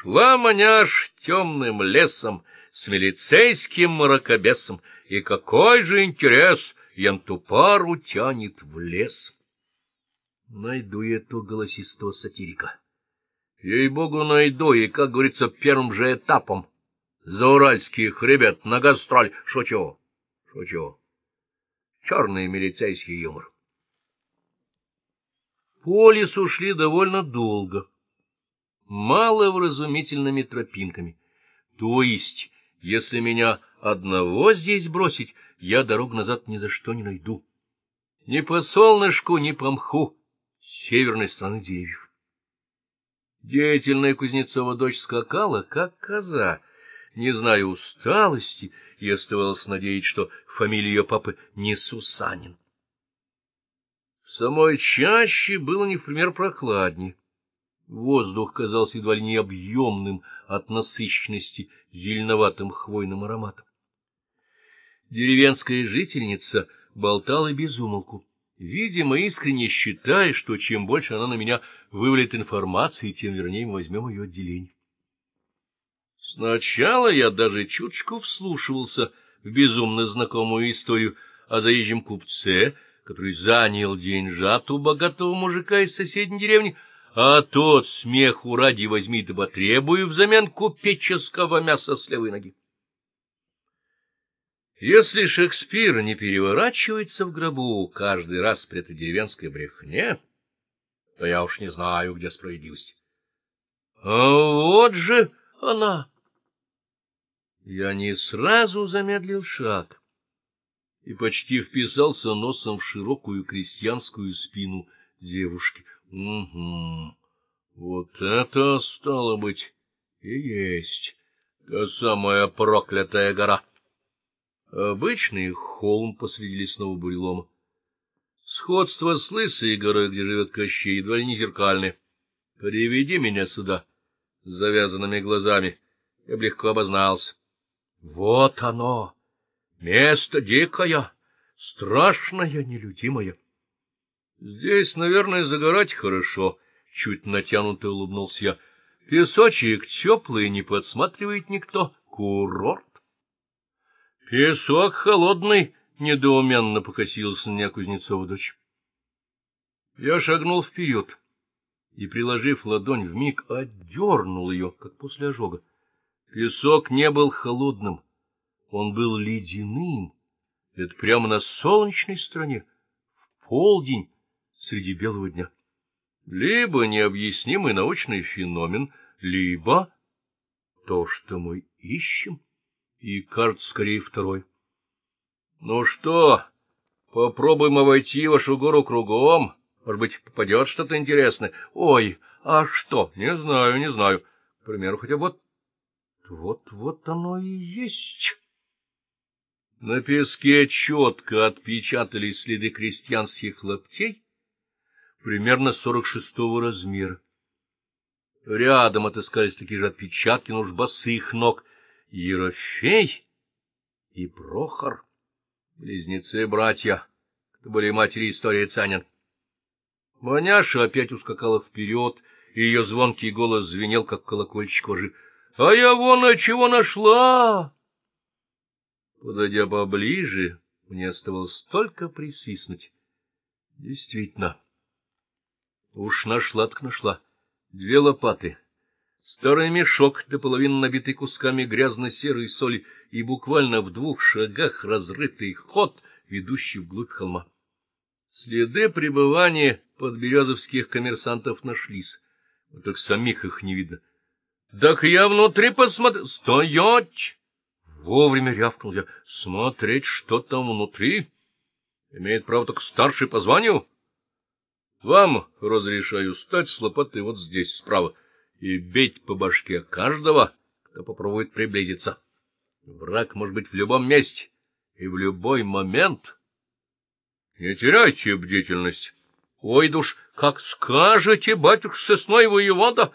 Шла маняш темным лесом с милицейским мракобесом, и какой же интерес янту пару тянет в лес. Найду я этого голосистого сатирика. Ей-богу, найду, и, как говорится, первым же этапом. За уральских ребят на гастроль. Шучу, шучу. Черный милицейский юмор. По лесу шли довольно долго, маловразумительными тропинками. То есть, если меня одного здесь бросить, я дорогу назад ни за что не найду. Ни по солнышку, ни по мху северной стороны деревьев. Деятельная Кузнецова дочь скакала, как коза, не зная усталости, и оставалось надеяться, что фамилия ее папы не Сусанин. В самой чаще было не в пример прохладнее. Воздух казался едва ли не объемным от насыщенности зеленоватым хвойным ароматом. Деревенская жительница болтала без умолку, видимо, искренне считая, что чем больше она на меня вывалит информации, тем вернее мы возьмем ее отделение. Сначала я даже чуточку вслушивался в безумно знакомую историю о заезжем купце, который занял деньжат у богатого мужика из соседней деревни, а тот смеху ради возьми да потребую взамен купеческого мяса с левой ноги. Если Шекспир не переворачивается в гробу каждый раз при этой деревенской брехне, то я уж не знаю, где справедливость. А вот же она! Я не сразу замедлил шаг и почти вписался носом в широкую крестьянскую спину девушки. Угу, вот это, стало быть, и есть та самая проклятая гора. Обычный холм посреди лесного бурелома. Сходство с лысой горой, где живет Кощей, едва ли не зеркальное. Приведи меня сюда с завязанными глазами. Я бы легко обознался. Вот оно! Место дикое, страшное, нелюдимое. Здесь, наверное, загорать хорошо, — чуть натянуто улыбнулся я. Песочек теплый, не подсматривает никто. Курорт. Песок холодный, — недоуменно покосился на меня Кузнецова дочь. Я шагнул вперед и, приложив ладонь вмиг, отдернул ее, как после ожога. Песок не был холодным, он был ледяным. Это прямо на солнечной стороне, в полдень, среди белого дня. Либо необъяснимый научный феномен, либо то, что мы ищем, и, кажется, скорее второй. Ну что, попробуем обойти вашу гору кругом, может быть, попадет что-то интересное. Ой, а что, не знаю, не знаю. К примеру, хотя вот вот-вот оно и есть. На песке четко отпечатались следы крестьянских лаптей, примерно сорок шестого размера. Рядом отыскались такие же отпечатки, но уж босых ног. Ерофей и Прохор, близнецы-братья, кто были матери истории Цанин. Маняша опять ускакала вперед, и ее звонкий голос звенел, как колокольчик кожи. А я вон а чего нашла! Подойдя поближе, мне оставалось только присвистнуть. Действительно, уж нашла так нашла. Две лопаты, старый мешок до половины набитый кусками грязно-серой соли и буквально в двух шагах разрытый ход, ведущий вглубь холма. Следы пребывания подберезовских коммерсантов нашлись, вот так самих их не видно. — Так я внутри посмотрю. — Стоять! Вовремя рявкнул я. — Смотреть, что там внутри. Имеет право только старший по званию. Вам разрешаю стать с лопатой вот здесь, справа, и бить по башке каждого, кто попробует приблизиться. Враг может быть в любом месте и в любой момент. Не теряйте бдительность. Ой, душ, как скажете, батюшка сосной воевода!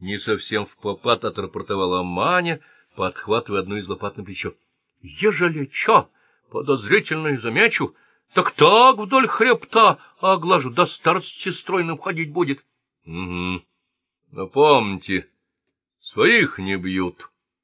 Не совсем в попад отрапортовала Маня, подхватывая одну из лопат на плечо. — Ежели чё, подозрительно замечу, так так вдоль хребта оглажу, до старости стройным ходить будет. — Угу. Но помните, Своих не бьют,